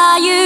are you?